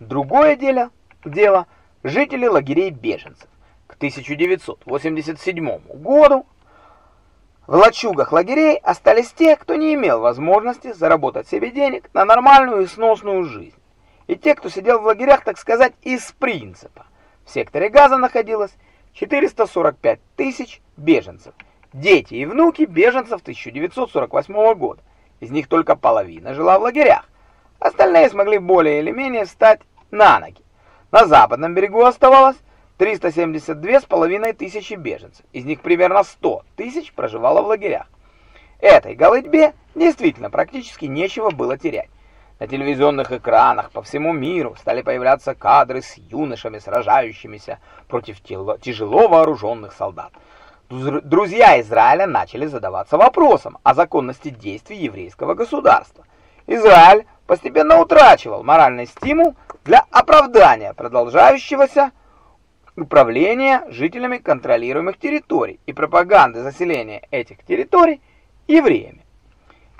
Другое дело, дело жители лагерей беженцев. К 1987 году в лачугах лагерей остались те, кто не имел возможности заработать себе денег на нормальную и сносную жизнь. И те, кто сидел в лагерях, так сказать, из принципа. В секторе газа находилось 445 тысяч беженцев. Дети и внуки беженцев 1948 года. Из них только половина жила в лагерях. Остальные смогли более или менее встать на ноги. На западном берегу оставалось 372 с половиной тысячи беженцев, из них примерно 100 тысяч проживало в лагерях. Этой голытьбе действительно практически нечего было терять. На телевизионных экранах по всему миру стали появляться кадры с юношами, сражающимися против тяжело вооруженных солдат. Друзья Израиля начали задаваться вопросом о законности действий еврейского государства. Израиль постепенно утрачивал моральный стимул для оправдания продолжающегося управления жителями контролируемых территорий и пропаганды заселения этих территорий евреями.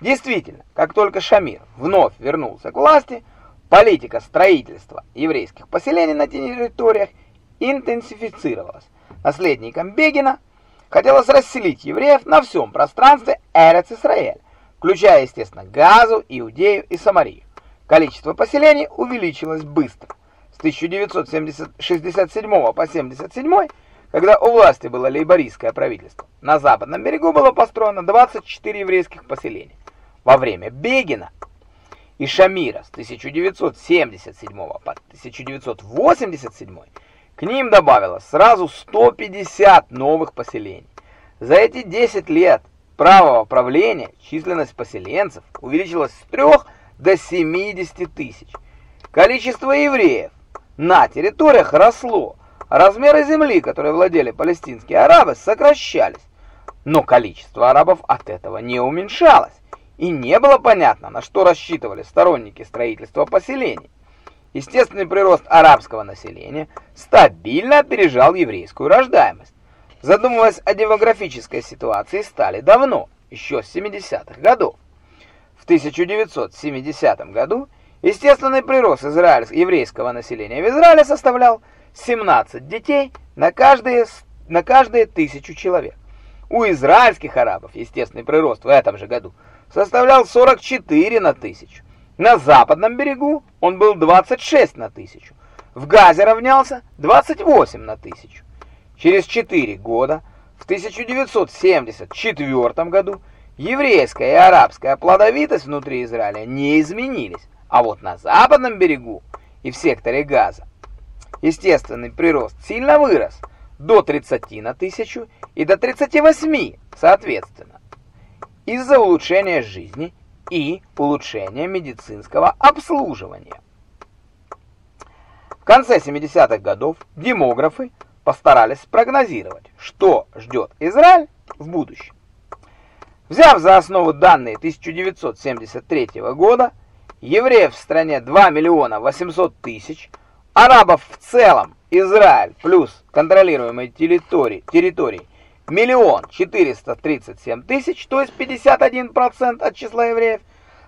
Действительно, как только Шамир вновь вернулся к власти, политика строительства еврейских поселений на территориях интенсифицировалась. Наследником Бегина хотелось расселить евреев на всем пространстве Эрец-Исраэль, включая, естественно, Газу, Иудею и Самарию. Количество поселений увеличилось быстро. 1967 по 77, когда у власти было лейбористское правительство, на западном берегу было построено 24 еврейских поселения. Во время Бегина и Шамира с 1977 по 1987 к ним добавилось сразу 150 новых поселений. За эти 10 лет правого правления численность поселенцев увеличилась с 3 до 70 тысяч. Количество евреев на территориях росло, размеры земли, которой владели палестинские арабы, сокращались, но количество арабов от этого не уменьшалось, и не было понятно, на что рассчитывали сторонники строительства поселений. Естественный прирост арабского населения стабильно опережал еврейскую рождаемость. Задумываясь о демографической ситуации стали давно, еще с 70-х годов. В 1970 году Естественный прирост израильского еврейского населения в Израиле составлял 17 детей на каждые на каждые тысячу человек. У израильских арабов естественный прирост в этом же году составлял 44 на тысячу. На западном берегу он был 26 на тысячу. В Газе равнялся 28 на тысячу. Через 4 года, в 1974 году, еврейская и арабская плодовитость внутри Израиля не изменились. А вот на западном берегу и в секторе газа естественный прирост сильно вырос до 30 на тысячу и до 38 соответственно из-за улучшения жизни и улучшения медицинского обслуживания. В конце 70-х годов демографы постарались прогнозировать, что ждет Израиль в будущем. Взяв за основу данные 1973 года, евреев в стране 2 миллиона 800 тысяч, арабов в целом, Израиль плюс контролируемые территории, территории миллион 437 тысяч, то есть 51% от числа евреев,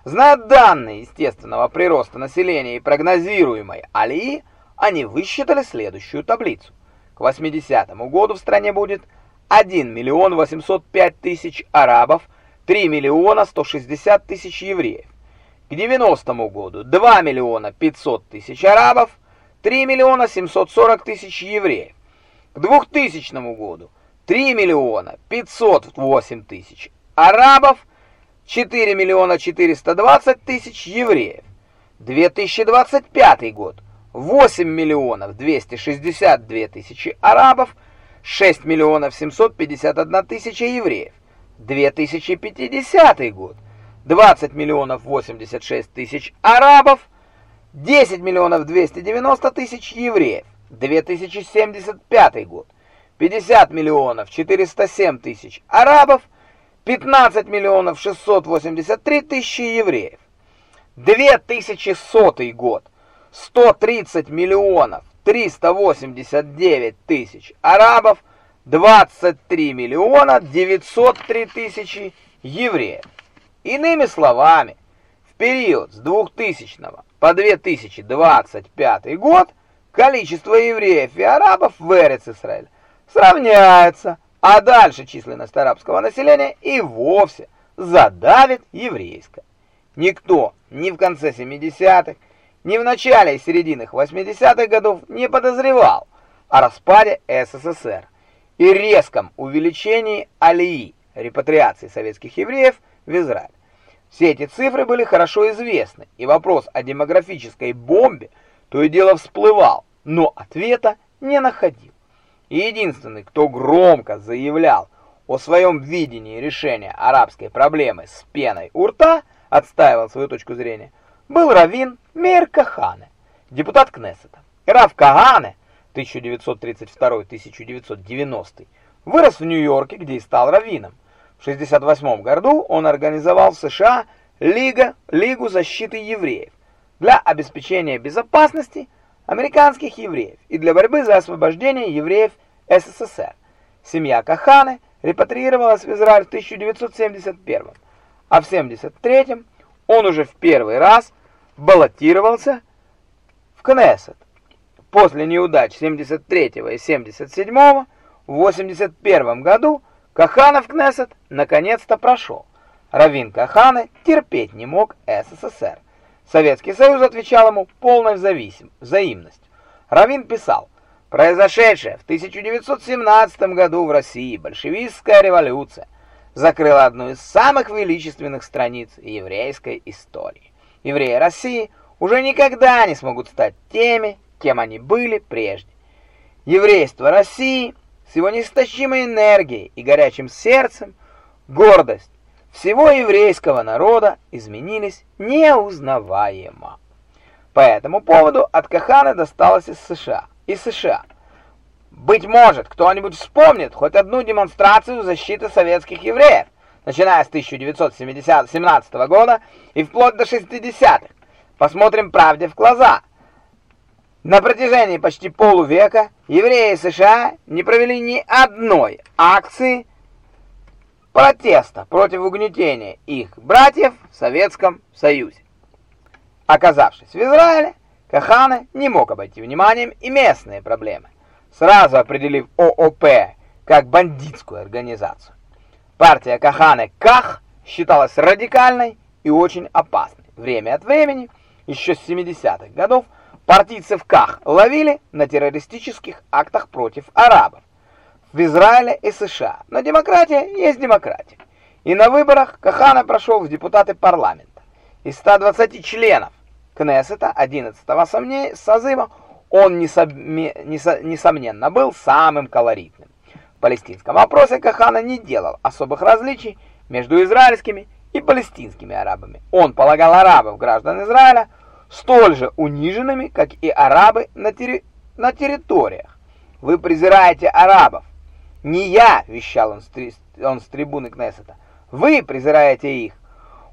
зная данные естественного прироста населения и прогнозируемой алии, они высчитали следующую таблицу. К 80 году в стране будет 1 миллион 805 тысяч арабов, 3 миллиона 160 тысяч евреев. К 90 году 2 миллиона 500 тысяч арабов, 3 миллиона 740 тысяч евреев. К 2000 году 3 миллиона 508 тысяч арабов, 4 миллиона 420 тысяч евреев. 2025 год 8 миллионов 262 тысячи арабов, 6 миллионов 751 тысяча евреев. 2050 год 20 миллионов 86 тысяч арабов, 10 миллионов 290 тысяч евреев. 2075 год. 50 миллионов 407 тысяч арабов, 15 миллионов 683 тысячи евреев. 2100 год. 130 миллионов 389 тысяч арабов, 23 миллиона 903 тысячи евреев. Иными словами, в период с 2000 по 2025 год количество евреев и арабов в Эрец-Исраэль сравняется, а дальше численность арабского населения и вовсе задавит еврейское. Никто ни в конце 70-х, ни в начале и серединах 80-х годов не подозревал о распаде СССР и резком увеличении алии, репатриации советских евреев в Израиль. Все эти цифры были хорошо известны, и вопрос о демографической бомбе то и дело всплывал, но ответа не находил. И единственный, кто громко заявлял о своем видении решения арабской проблемы с пеной у рта, отстаивал свою точку зрения, был Равин Мейр Кахане, депутат Кнессета. Рав Кахане 1932-1990 вырос в Нью-Йорке, где и стал раввином. В 68 году он организовал в США Лига, Лигу защиты евреев для обеспечения безопасности американских евреев и для борьбы за освобождение евреев СССР. Семья Каханы репатриировалась в Израиль в 1971 а в 73 он уже в первый раз баллотировался в Кнессет. После неудач 73 и 77 в 81 году Каханов Кнессет наконец-то прошел. Равин Каханы терпеть не мог СССР. Советский Союз отвечал ему полной взаимностью. Равин писал, «Произошедшая в 1917 году в России большевистская революция закрыла одну из самых величественных страниц еврейской истории. Евреи России уже никогда не смогут стать теми, кем они были прежде. Еврейство России – с его неистощимой энергией и горячим сердцем, гордость всего еврейского народа изменились неузнаваемо. По этому поводу от Кахана досталось из США. Из США. Быть может, кто-нибудь вспомнит хоть одну демонстрацию защиты советских евреев, начиная с 1917 года и вплоть до 60-х. Посмотрим правде в глаза. На протяжении почти полувека евреи США не провели ни одной акции протеста против угнетения их братьев в Советском Союзе. Оказавшись в Израиле, Каханы не мог обойти вниманием и местные проблемы, сразу определив ООП как бандитскую организацию. Партия Каханы Ках считалась радикальной и очень опасной. Время от времени, еще с 70-х годов, Партийцев Ках ловили на террористических актах против арабов в Израиле и США. Но демократия есть демократия. И на выборах Кахана прошел в депутаты парламента. Из 120 членов Кнессета 11-го созыва он, несомненно, был самым колоритным. В палестинском вопросе Кахана не делал особых различий между израильскими и палестинскими арабами. Он полагал арабов, граждан Израиля, столь же униженными, как и арабы на, терри... на территориях. Вы презираете арабов. Не я, вещал он с, три... он с трибуны Кнессета. Вы презираете их.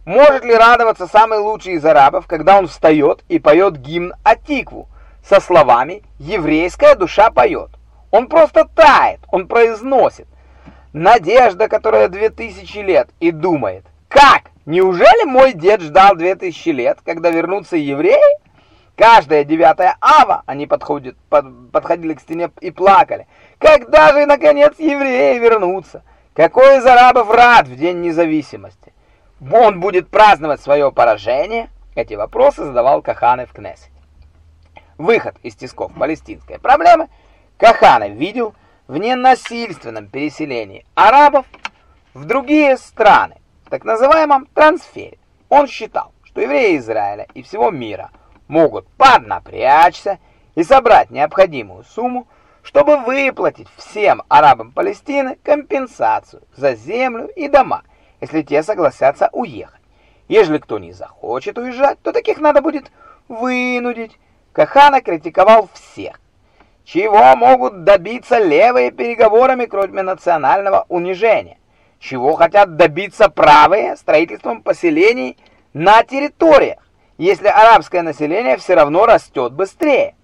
Может ли радоваться самый лучший из арабов, когда он встает и поет гимн Атикву со словами «Еврейская душа поет». Он просто тает, он произносит. Надежда, которая две тысячи лет, и думает, как Неужели мой дед ждал 2000 лет, когда вернутся евреи? Каждая девятая ава они подходят, под, подходили к стене и плакали. Когда же, наконец, евреи вернутся? Какой из арабов рад в День независимости? Он будет праздновать свое поражение? Эти вопросы задавал Каханы в Кнессете. Выход из тисков палестинской проблемы Каханы видел в ненасильственном переселении арабов в другие страны, так называемом трансфере. Он считал, что евреи Израиля и всего мира могут поднапрячься и собрать необходимую сумму, чтобы выплатить всем арабам Палестины компенсацию за землю и дома, если те согласятся уехать. Если кто не захочет уезжать, то таких надо будет вынудить. Кахана критиковал всех. Чего могут добиться левые переговорами, кроме национального унижения? чего хотят добиться правые строительством поселений на территориях, если арабское население все равно растет быстрее.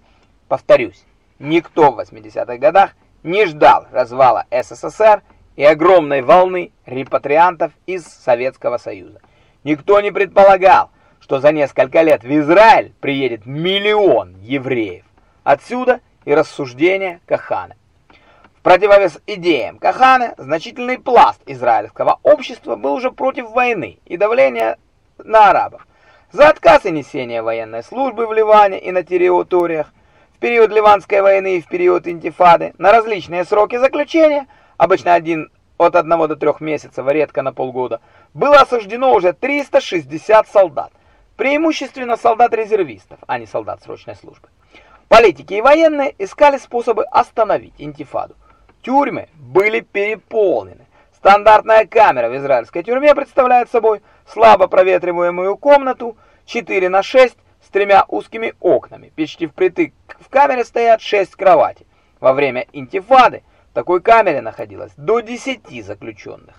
Повторюсь, никто в 80-х годах не ждал развала СССР и огромной волны репатриантов из Советского Союза. Никто не предполагал, что за несколько лет в Израиль приедет миллион евреев. Отсюда и рассуждения Кахана. В противовес идеям Кахана значительный пласт израильского общества был уже против войны и давления на арабов. За отказ и несение военной службы в Ливане и на территориях, в период Ливанской войны и в период интифады, на различные сроки заключения, обычно один от 1 до 3 месяцев, а редко на полгода, было осуждено уже 360 солдат, преимущественно солдат-резервистов, а не солдат срочной службы. Политики и военные искали способы остановить интифаду. Тюрьмы были переполнены. Стандартная камера в израильской тюрьме представляет собой слабо проветриваемую комнату 4 на 6 с тремя узкими окнами. Почти впритык в камере стоят 6 кроватей. Во время интифады в такой камере находилось до 10 заключенных.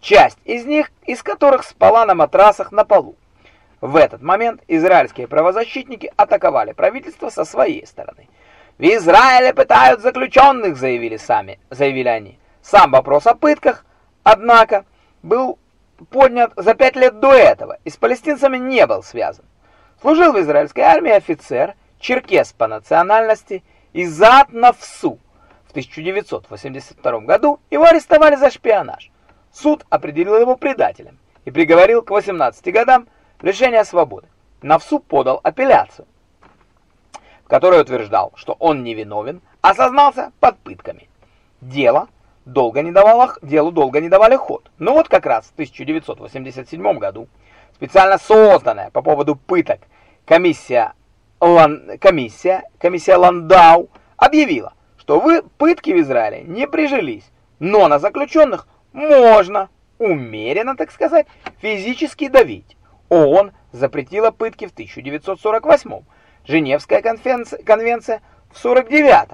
Часть из них, из которых спала на матрасах на полу. В этот момент израильские правозащитники атаковали правительство со своей стороны. В Израиле пытают заключенных, заявили сами, заявили они. Сам вопрос о пытках, однако, был поднят за пять лет до этого и с палестинцами не был связан. Служил в израильской армии офицер, черкес по национальности, Изат Навсу. В 1982 году его арестовали за шпионаж. Суд определил его предателем и приговорил к 18 годам лишения свободы. Навсу подал апелляцию, в которой утверждал, что он невиновен, а сознался под пытками. Дело долго не давало, делу долго не давали ход. Но вот как раз в 1987 году специально созданная по поводу пыток комиссия, Лан, комиссия, комиссия Ландау объявила, что вы пытки в Израиле не прижились, но на заключенных можно умеренно, так сказать, физически давить. ООН запретила пытки в 1948 Женевская конвенция, в 49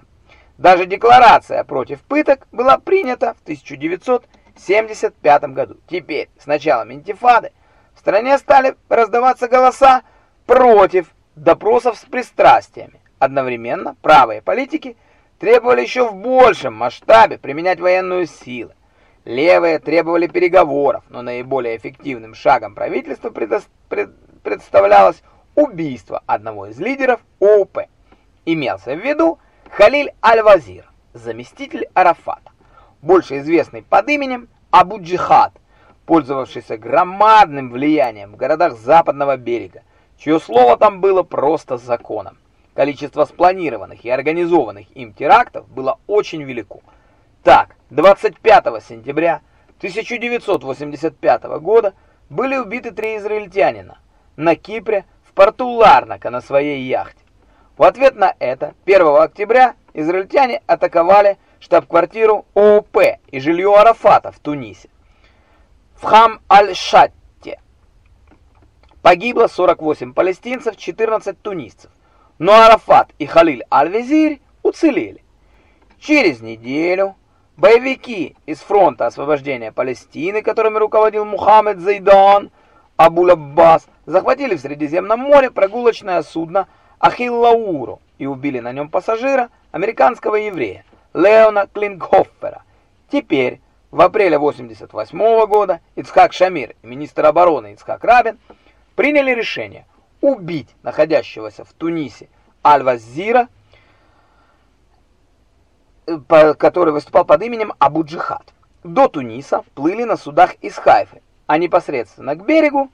даже декларация против пыток была принята в 1975 году. Теперь, с началом интифады, в стране стали раздаваться голоса против допросов с пристрастиями. Одновременно правые политики требовали еще в большем масштабе применять военную силу. Левые требовали переговоров, но наиболее эффективным шагом правительства представлялось убийство одного из лидеров ООП. Имелся в виду Халиль Аль-Вазир, заместитель Арафата, больше известный под именем Абу-Джихад, пользовавшийся громадным влиянием в городах западного берега, чье слово там было просто законом. Количество спланированных и организованных им терактов было очень велико. Так, 25 сентября 1985 года были убиты три израильтянина на Кипре в порту Ларнака на своей яхте. В ответ на это 1 октября израильтяне атаковали штаб-квартиру ООП и жилье Арафата в Тунисе. В Хам-аль-Шатте погибло 48 палестинцев, 14 тунисцев. Но Арафат и Халиль аль-Визирь уцелели. Через неделю боевики из фронта освобождения Палестины, которыми руководил Мухаммед Зайдан Абуль-Аббас, захватили в Средиземном море прогулочное судно Ахиллауру и убили на нем пассажира, американского еврея Леона Клингхоффера. Теперь, в апреле 88 -го года, Ицхак Шамир и министр обороны Ицхак Рабин приняли решение убить находящегося в Тунисе Аль-Вазира, который выступал под именем Абу-Джихад. До Туниса плыли на судах из Хайфы, а непосредственно к берегу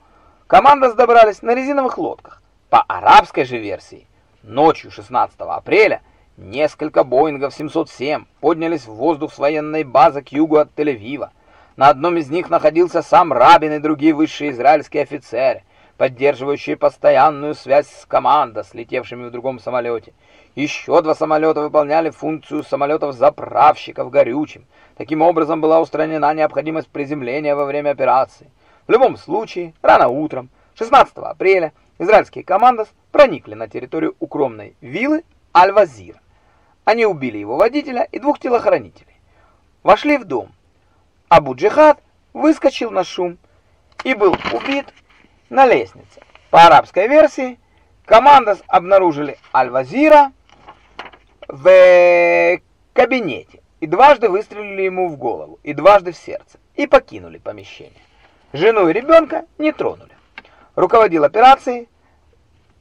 команда добрались на резиновых лодках. По арабской же версии, ночью 16 апреля несколько Боингов 707 поднялись в воздух с военной базы к югу от Тель-Авива. На одном из них находился сам Рабин и другие высшие израильские офицеры, поддерживающие постоянную связь с командой, слетевшими в другом самолете. Еще два самолета выполняли функцию самолетов-заправщиков горючим. Таким образом была устранена необходимость приземления во время операции. В любом случае, рано утром, 16 апреля, Израильские командос проникли на территорию укромной виллы Аль-Вазир. Они убили его водителя и двух телохранителей. Вошли в дом. Абу-Джихад выскочил на шум и был убит на лестнице. По арабской версии, командос обнаружили Аль-Вазира в кабинете и дважды выстрелили ему в голову и дважды в сердце и покинули помещение. Жену и ребенка не тронули. руководил операцией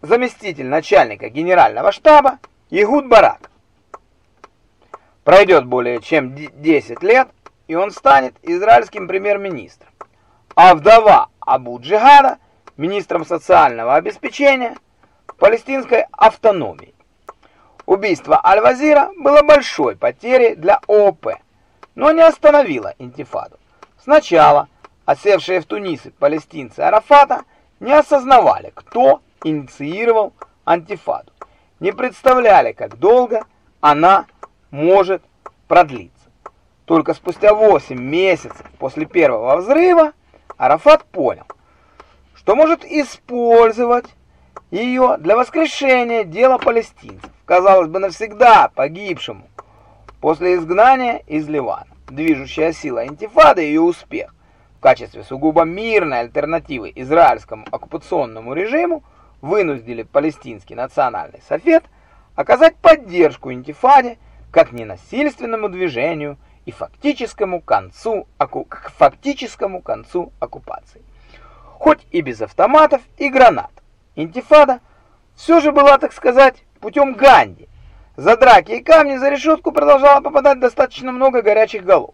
заместитель начальника генерального штаба Игуд Барак. Пройдет более чем 10 лет, и он станет израильским премьер-министром. А вдова Абу Джихада – министром социального обеспечения палестинской автономии. Убийство Аль-Вазира было большой потерей для ООП, но не остановило интифаду. Сначала осевшие в Тунисе палестинцы Арафата не осознавали, кто инициировал антифаду, не представляли, как долго она может продлиться. Только спустя 8 месяцев после первого взрыва Арафат понял, что может использовать ее для воскрешения дела палестинцев, казалось бы, навсегда погибшему после изгнания из Ливана. Движущая сила интифады и ее успех в качестве сугубо мирной альтернативы израильскому оккупационному режиму вынудили палестинский национальный совет оказать поддержку интифаде как ненасильственному движению и фактическому концу к фактическому концу оккупации. Хоть и без автоматов и гранат, интифада все же была, так сказать, путем Ганди. За драки и камни за решетку продолжало попадать достаточно много горячих голов.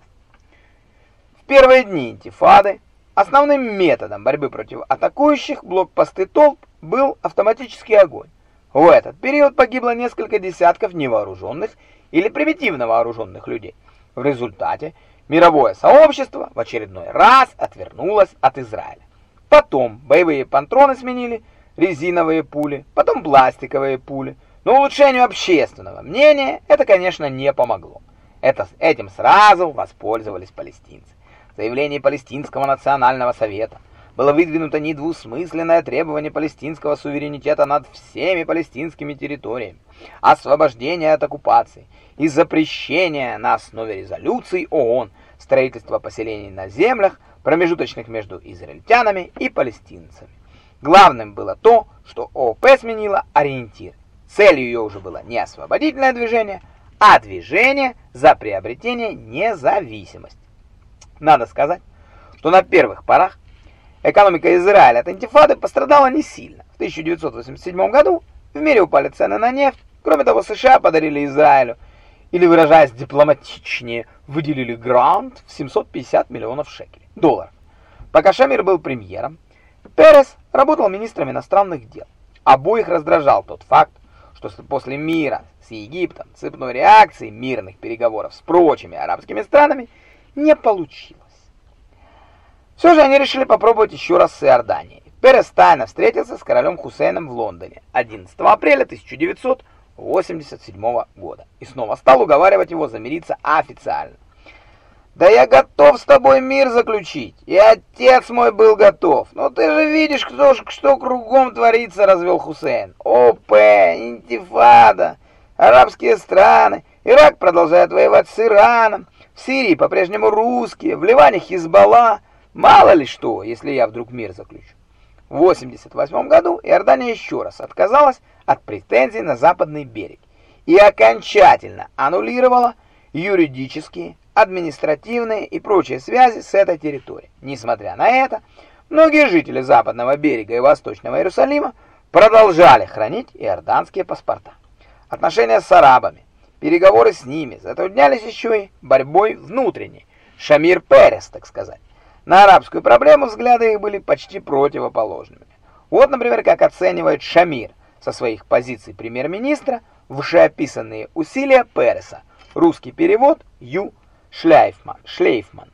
В первые дни интифады основным методом борьбы против атакующих блокпосты толп был автоматический огонь. В этот период погибло несколько десятков невооруженных или примитивно вооруженных людей. В результате мировое сообщество в очередной раз отвернулось от Израиля. Потом боевые патроны сменили резиновые пули, потом пластиковые пули. Но улучшению общественного мнения это, конечно, не помогло. Это, этим сразу воспользовались палестинцы. В заявлении Палестинского национального совета было выдвинуто недвусмысленное требование палестинского суверенитета над всеми палестинскими территориями, освобождения от оккупации и запрещения на основе резолюций ООН строительства поселений на землях, промежуточных между израильтянами и палестинцами. Главным было то, что ООП сменила ориентир. Целью ее уже было не освободительное движение, а движение за приобретение независимости. Надо сказать, что на первых порах Экономика Израиля от интифады пострадала не сильно. В 1987 году в мире упали цены на нефть. Кроме того, США подарили Израилю, или выражаясь дипломатичнее, выделили грант в 750 миллионов шекелей, долларов. Пока Шамир был премьером, Перес работал министром иностранных дел. Обоих раздражал тот факт, что после мира с Египтом цепной реакции мирных переговоров с прочими арабскими странами не получилось. Все же они решили попробовать еще раз с Иорданией. Перес тайно встретился с королем Хусейном в Лондоне 11 апреля 1987 года и снова стал уговаривать его замириться официально. «Да я готов с тобой мир заключить, и отец мой был готов. Но ты же видишь, кто, что кругом творится», — развел Хусейн. ОП, интифада, арабские страны, Ирак продолжает воевать с Ираном, в Сирии по-прежнему русские, в Ливане Хизбалла, Мало ли что, если я вдруг мир заключу. В 88 году Иордания еще раз отказалась от претензий на западный берег и окончательно аннулировала юридические, административные и прочие связи с этой территорией. Несмотря на это, многие жители западного берега и восточного Иерусалима продолжали хранить иорданские паспорта. Отношения с арабами, переговоры с ними затруднялись еще и борьбой внутренней, Шамир Перес, так сказать. На арабскую проблему взгляды их были почти противоположными. Вот, например, как оценивает Шамир со своих позиций премьер-министра вышеописанные усилия Переса. Русский перевод Ю. Шлейфман. Шлейфман.